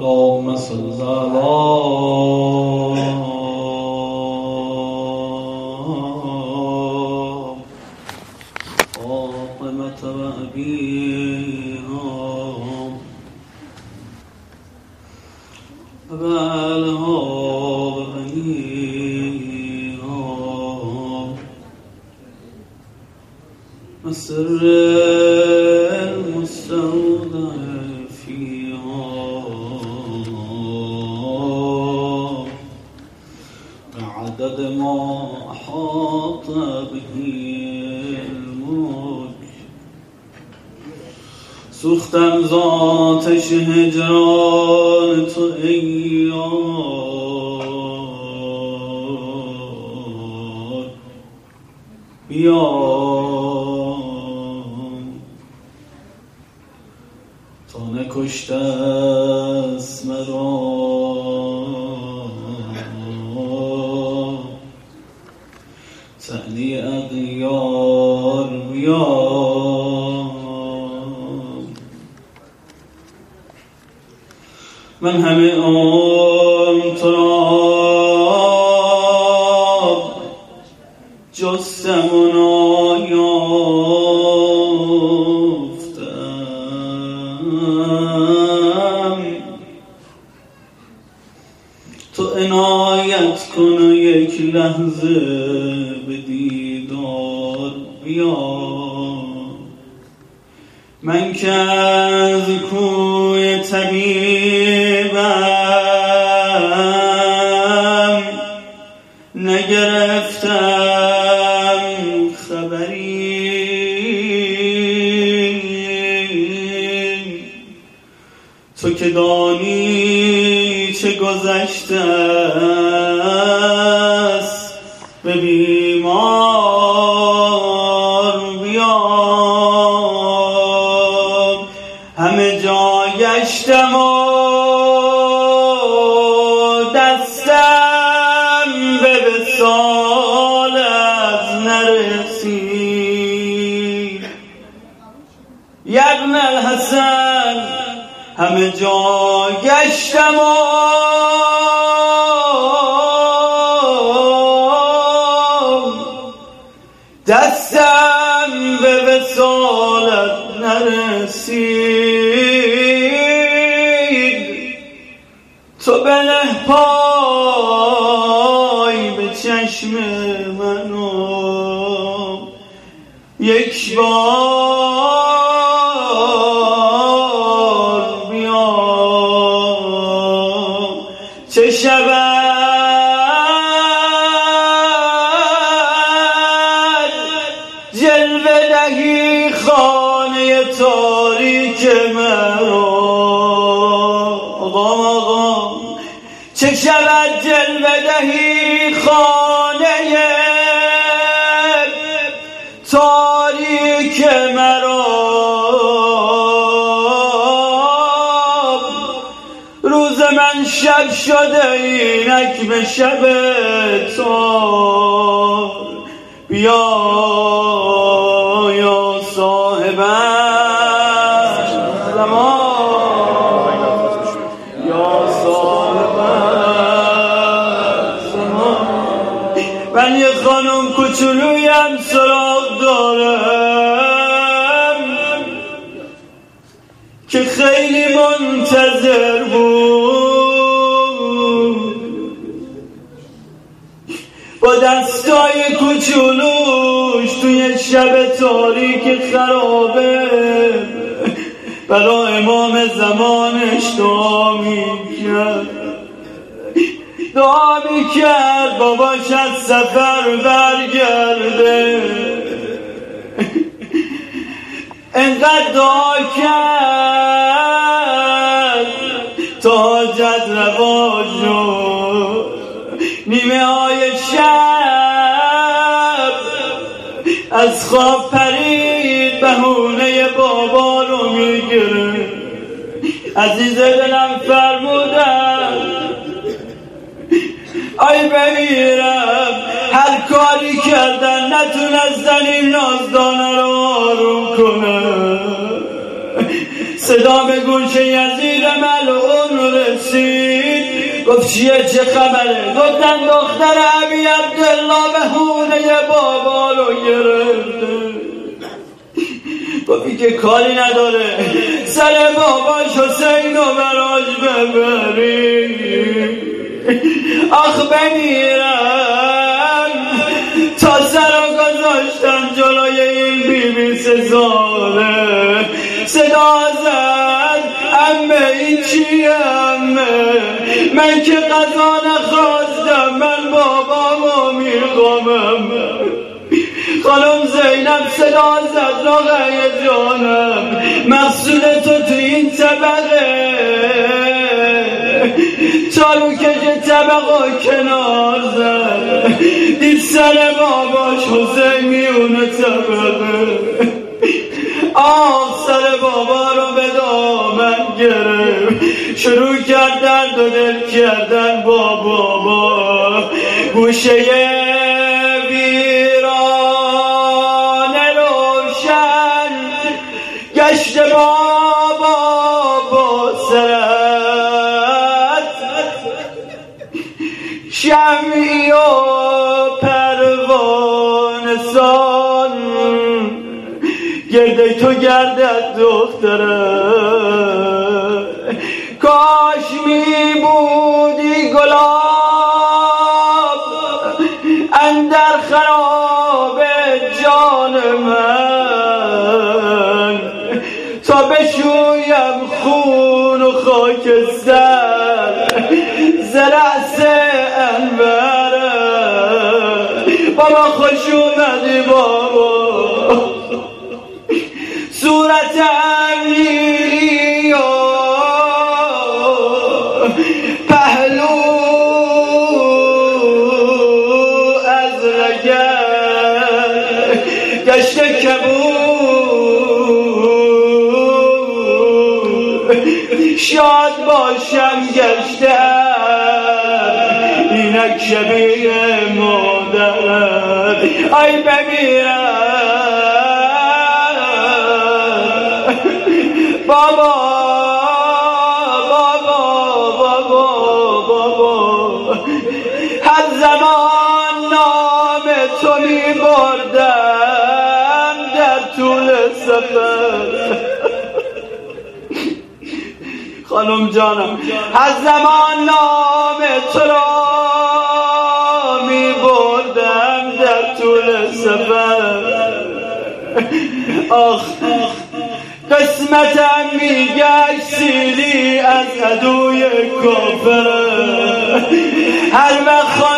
اللهم صل على فاطمة وأبيها وبنيها سوختم ذاتش هجران تو ای یار. بیا تا نکشته است مرا. تعنی اغیار من همه عمر تو را. جستم و نایافتم. تو عنایت کن و یک لحظه. همه جا گشتم و دستم به وصالت نرسید. تو بله پای به چشم منو یک بار تاریک مرا چه شود جلوه دهی خانه تاریک مرا روز من شب شده اینک به شب تو بیا یا صاحب کوچولویم سراغ دارم که خیلی منتظر بود. با دستای کوچولوش توی شب تاریک خرابه برا امام زمانش دعا میکرد دعا میکرد باباش از سفر برگرده انقدر دعا کرد تا حاجت روا شد نیمه های شب از خواب پرید بهونه بابا رو میگیره عزیز دلم فرمودم آی بمیرم هر کاری کردن نتونستن این نازدانه رو آروم کنه صدا به گوش یزید ملعون گفت چیه چه خبره گفتن دختر عبی عبدالله به هونه بابا رو گرفته گفتی که کاری نداره سر باباش حسین رو براش ببری آخ بمیرم تا سر گذاشتم جلوی این بیبی سزاره صدا زد، امه این چیه امه؟ من که قضا نخواستم، من بابامو میخوامم خانم زینب صدا زد راقعی جانم. مقصود تو تو این طبقه. چالو که طبقه کنار زد. دید سر باباش حسین میونه طبقه. آه، سر بابا رو به دامن گرفت. شروع کرد درد و دل کردن با بابا. گوشه گشت گرده تو گردد دختره. کاش می بودی گلاب اندر خراب جان من. تا بشویم خون و خاک سر زرعس رگه کبود شاد باشم گشتم اینک شبیه مادرم ای بمیرم بابا خانم جانم هر زمان نام تو را می بردم در طول سفر. آخ، قسمتم میگشت سیلی از عدوی کافر. هر وقت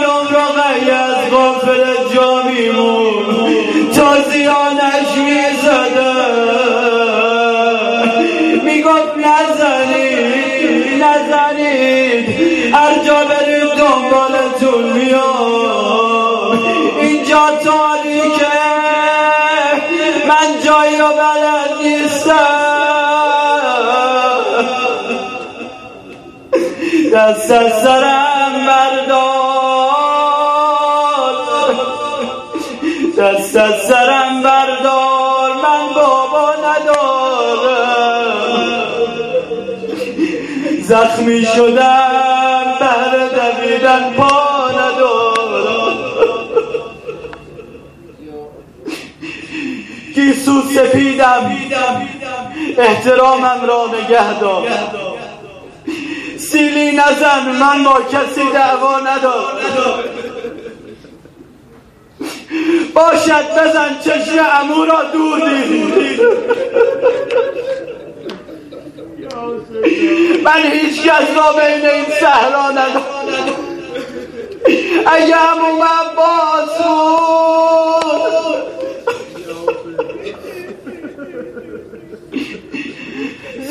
دست سرم بردار. دست سرم بردار، من بابا ندارم. زخمی شدم، بهر دویدن پا ندارم. گیسو سفیدم احترامم را نگه دار. سیلی نزن، من با کسی دعوا ندارم باشد بزن، چشم امو را دور دید. من هیچ کس را بین این صحرا ندارم. اگه همون من باز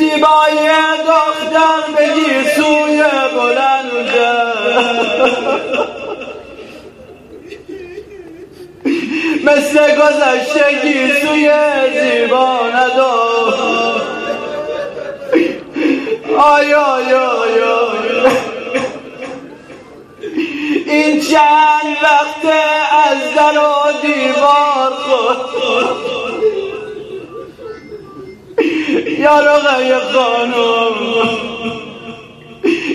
زیبایی دختر بگی سوی بلنده مثل گذشتگی سوی زیبا ندار آی آی آی آی این چند وقت از در و دیوار خود یا رقی خانم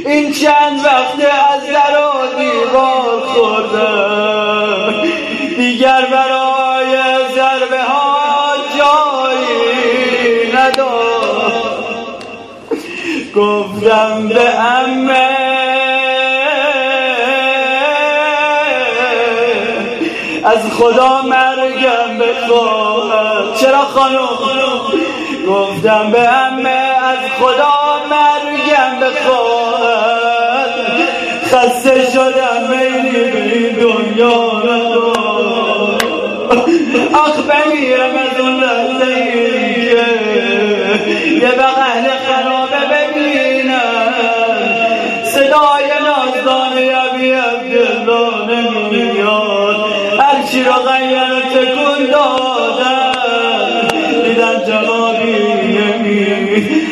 این چند وقت از در و دیوار خوردم دیگر برای ضربه ها جایی ندار گفتم به امه، از خدا مرگم بخواهد چرا خانم؟ گفتم به همه از خدا مرگم بخواد خسته شدم میلی به این دنیا را. اخ بمیرم از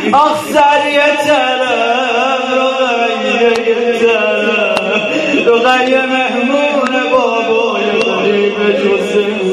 نمی آخ سر یه طرف رو غیر یه طرف رو غیر مهمون بابای غریب جسم